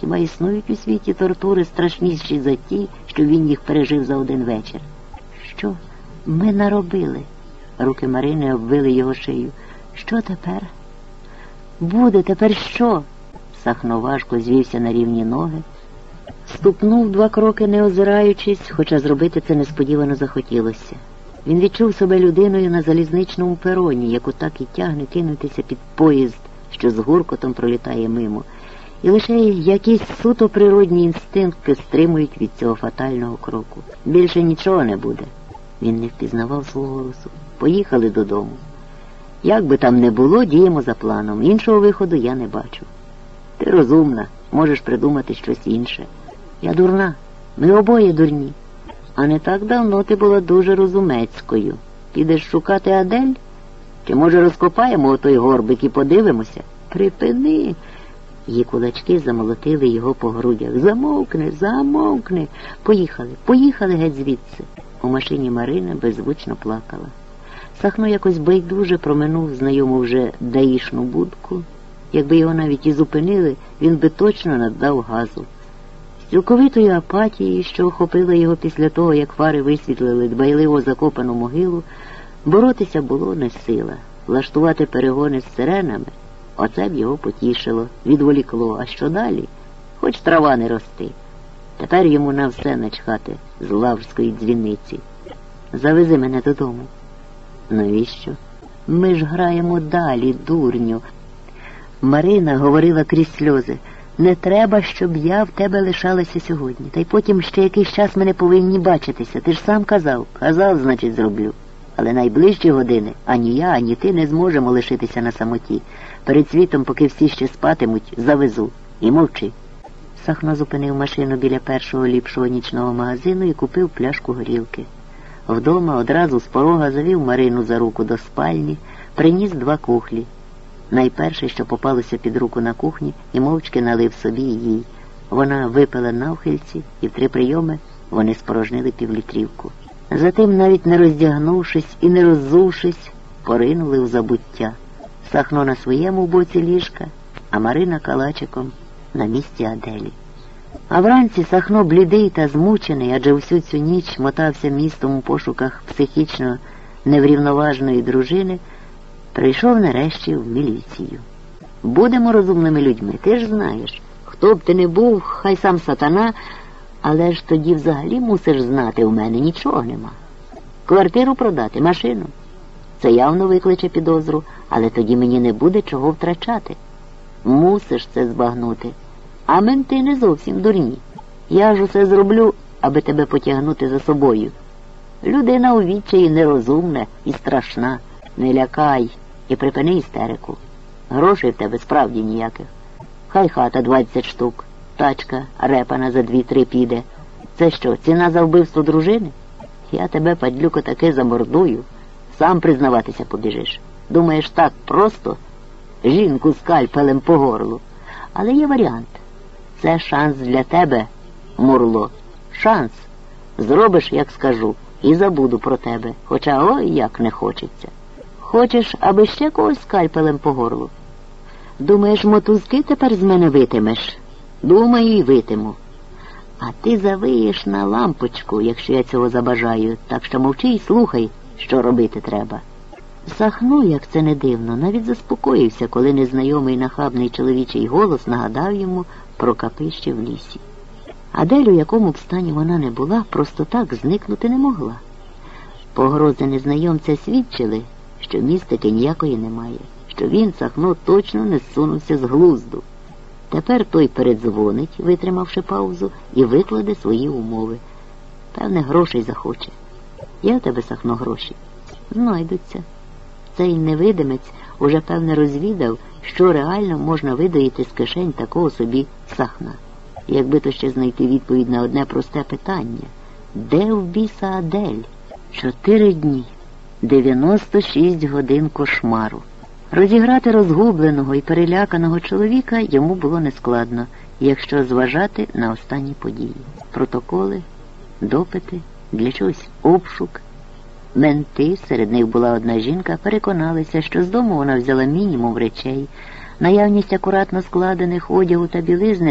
Хіба існують у світі тортури страшніші за ті, що він їх пережив за один вечір? Що ми наробили? Руки Марини обвили його шию. Що тепер? Буде тепер що? Сахно важко звівся на рівні ноги. Ступнув два кроки, не озираючись, хоча зробити це несподівано захотілося. Він відчув себе людиною на залізничному пероні, яку так і тягне кинутися під поїзд, що з гуркотом пролітає мимо, і лише якісь суто природні інстинкти стримують від цього фатального кроку. Більше нічого не буде. Він не впізнавав свого голосу. Поїхали додому. Як би там не було, діємо за планом. Іншого виходу я не бачу. Ти розумна, можеш придумати щось інше. Я дурна, ми обоє дурні. А не так давно ти була дуже розумецькою. Підеш шукати Адель? Чи, може, розкопаємо отой горбик і подивимося? Припини. Її кулачки замолотили його по грудях. Замовкни, замовкни. Поїхали, поїхали геть звідси. У машині Марина беззвучно плакала. Сахно якось байдуже проминув знайому вже даїшну будку. Якби його навіть і зупинили, він би точно наддав газу. З цілковитої апатії, що охопила його після того, як фари висвітлили дбайливо закопану могилу, боротися було не сила. Влаштувати перегони з сиренами оце б його потішило, відволікло. А що далі? Хоч трава не рости. Тепер йому на все начхати з лаврської дзвіниці. Завези мене додому. Навіщо? Ми ж граємо далі, дурню. Марина говорила крізь сльози. Не треба, щоб я в тебе лишалася сьогодні. Та й потім ще якийсь час ми не повинні бачитися. Ти ж сам казав. Казав, значить, зроблю. Але найближчі години ані я, ані ти не зможемо лишитися на самоті. Перед світом, поки всі ще спатимуть, завезу. І мовчи. Сахно зупинив машину біля першого ліпшого нічного магазину і купив пляшку горілки. Вдома одразу з порога завів Марину за руку до спальні, приніс два кухлі. Найперше, що попалося під руку на кухні, і мовчки налив собі їй. Вона випила навхильці, і в три прийоми вони спорожнили півлітрівку. Затим, навіть не роздягнувшись і не роззувшись, поринули в забуття. Сахно на своєму боці ліжка, а Марина калачиком на місці Аделі. А вранці Сахно блідий та змучений, адже всю цю ніч мотався містом у пошуках психічно неврівноважної дружини, прийшов нарешті в міліцію. Будемо розумними людьми, ти ж знаєш. Хто б ти не був, хай сам сатана, але ж тоді взагалі мусиш знати, у мене нічого нема. Квартиру продати, машину. Це явно викличе підозру, але тоді мені не буде чого втрачати. Мусиш це збагнути. А менти не зовсім дурні. Я ж усе зроблю, аби тебе потягнути за собою. Людина у відчаї нерозумна і страшна. Не лякай і припини істерику. Грошей в тебе справді ніяких. Хай хата двадцять штук, тачка репана за дві-три піде. Це що, ціна за вбивство дружини? Я тебе, падлюко, таки замордую. Сам признаватися побіжиш. Думаєш, так просто жінку скальпелем по горлу. Але є варіант. Це шанс для тебе, Мурло. Шанс. Зробиш, як скажу, і забуду про тебе, хоча ой як не хочеться. Хочеш, аби ще когось скальпелем по горлу? Думаєш, мотузки тепер з мене витимеш? Думаю, і витиму. А ти завиєш на лампочку, якщо я цього забажаю, так що мовчи і слухай, що робити треба. Сахну, як це не дивно, навіть заспокоївся, коли незнайомий нахабний чоловічий голос нагадав йому про капище в лісі. Адель, у якому б стані вона не була, просто так зникнути не могла. Погрози незнайомця свідчили, що містики ніякої немає, що він, Сахно, точно не зсунувся з глузду. Тепер той передзвонить, витримавши паузу, і викладе свої умови. Певне, грошей захоче. Є в тебе, Сахно, гроші? Знайдуться. Цей невидимець уже, певне, розвідав, що реально можна видаїти з кишень такого собі Сахна. Якби то ще знайти відповідь на одне просте питання де в біса Адель? Чотири дні, 96 годин кошмару. Розіграти розгубленого і переляканого чоловіка йому було нескладно, якщо зважати на останні події. Протоколи, допити, для чогось обшук. Менти, серед них була одна жінка, переконалися, що з дому вона взяла мінімум речей, наявність акуратно складених одягу та білизни